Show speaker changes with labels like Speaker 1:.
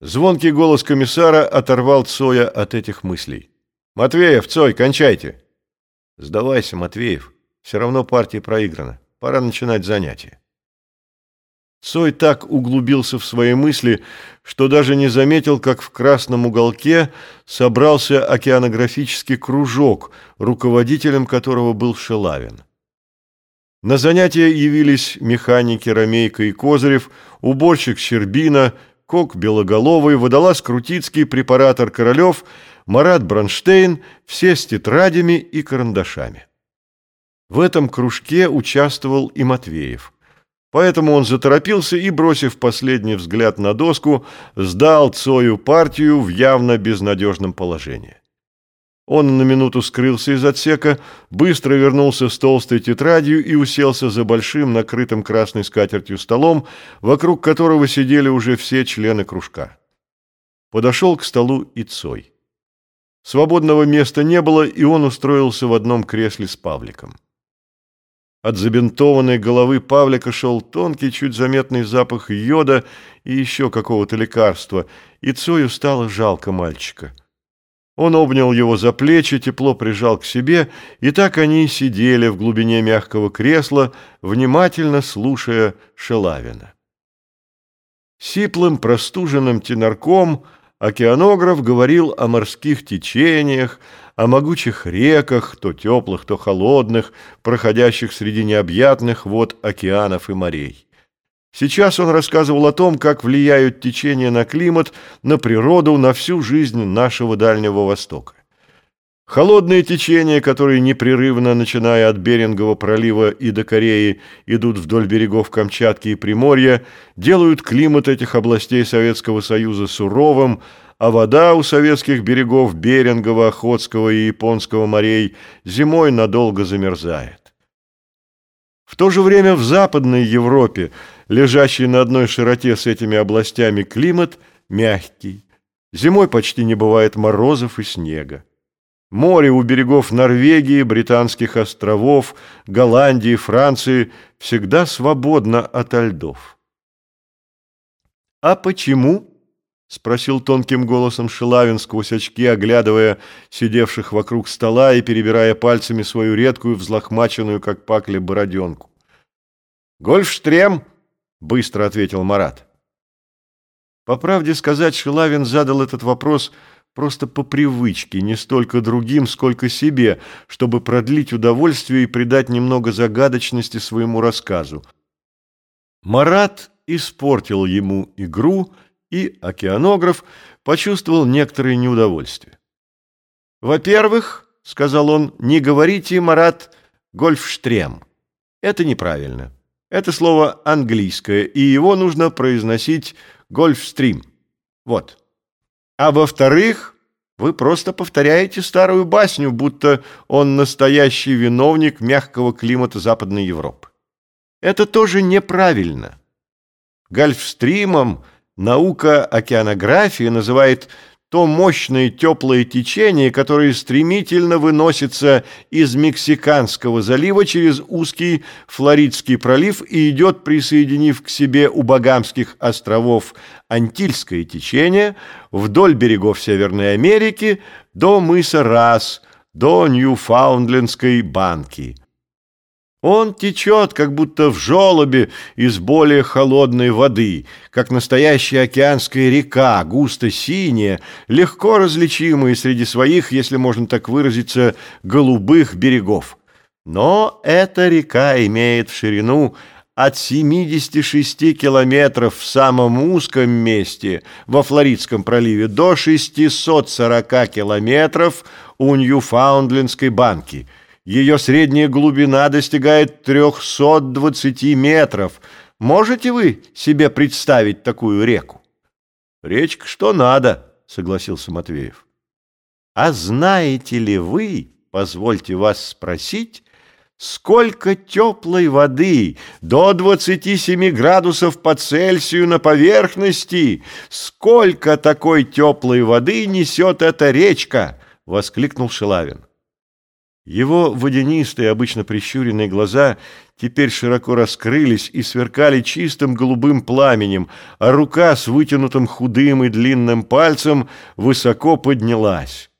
Speaker 1: Звонкий голос комиссара оторвал Цоя от этих мыслей. «Матвеев, Цой, кончайте!» «Сдавайся, Матвеев. Все равно партия проиграна. Пора начинать занятия». Цой так углубился в свои мысли, что даже не заметил, как в красном уголке собрался океанографический кружок, руководителем которого был Шелавин. На занятия явились механики Ромейко и Козырев, уборщик Щербина, Кок Белоголовый, водолаз Крутицкий, препаратор Королев, Марат Бронштейн, все с тетрадями и карандашами. В этом кружке участвовал и Матвеев. Поэтому он заторопился и, бросив последний взгляд на доску, сдал Цою партию в явно безнадежном положении. Он на минуту скрылся из отсека, быстро вернулся с толстой тетрадью и уселся за большим, накрытым красной скатертью столом, вокруг которого сидели уже все члены кружка. Подошел к столу и Цой. Свободного места не было, и он устроился в одном кресле с Павликом. От забинтованной головы Павлика шел тонкий, чуть заметный запах йода и еще какого-то лекарства, и Цою стало жалко мальчика. Он обнял его за плечи, тепло прижал к себе, и так они сидели в глубине мягкого кресла, внимательно слушая Шелавина. Сиплым, простуженным тенарком океанограф говорил о морских течениях, о могучих реках, то теплых, то холодных, проходящих среди необъятных вод океанов и морей. Сейчас он рассказывал о том, как влияют течения на климат, на природу, на всю жизнь нашего Дальнего Востока. Холодные течения, которые непрерывно, начиная от Берингового пролива и до Кореи, идут вдоль берегов Камчатки и Приморья, делают климат этих областей Советского Союза суровым, а вода у советских берегов Берингового, Охотского и Японского морей зимой надолго замерзает. В то же время в Западной Европе, лежащей на одной широте с этими областями, климат мягкий. Зимой почти не бывает морозов и снега. Море у берегов Норвегии, Британских островов, Голландии, Франции всегда свободно ото льдов. А почему? — спросил тонким голосом Шилавин сквозь очки, оглядывая сидевших вокруг стола и перебирая пальцами свою редкую, взлохмаченную, как пакля, бороденку. «Гольфштрем!» — быстро ответил Марат. По правде сказать, Шилавин задал этот вопрос просто по привычке, не столько другим, сколько себе, чтобы продлить удовольствие и придать немного загадочности своему рассказу. Марат испортил ему игру — и океанограф почувствовал некоторое неудовольствие. «Во-первых, — сказал он, — не говорите, Марат, гольфштрем. Это неправильно. Это слово английское, и его нужно произносить гольфстрим. Вот. А во-вторых, вы просто повторяете старую басню, будто он настоящий виновник мягкого климата Западной Европы. Это тоже неправильно. Гольфстримом — Наука океанографии называет то мощное теплое течение, которое стремительно выносится из Мексиканского залива через узкий Флоридский пролив и идет, присоединив к себе у Багамских островов Антильское течение вдоль берегов Северной Америки до мыса Рас, до Ньюфаундлендской банки. Он течет, как будто в желобе из более холодной воды, как настоящая океанская река, густо синяя, легко различимая среди своих, если можно так выразиться, голубых берегов. Но эта река имеет в ширину от 76 километров в самом узком месте во Флоридском проливе до 640 километров у Ньюфаундлендской банки – ее средняя глубина достигает 320 метров. Можете вы себе представить такую реку? Речка что надо, согласился Матвеев. А знаете ли вы, позвольте вас спросить, сколько теплой воды до 27 градусов по Цельсию на поверхности, сколько такой теплой воды несет эта речка, воскликнул Шилавин. Его водянистые, обычно прищуренные глаза теперь широко раскрылись и сверкали чистым голубым пламенем, а рука с вытянутым худым и длинным пальцем высоко поднялась.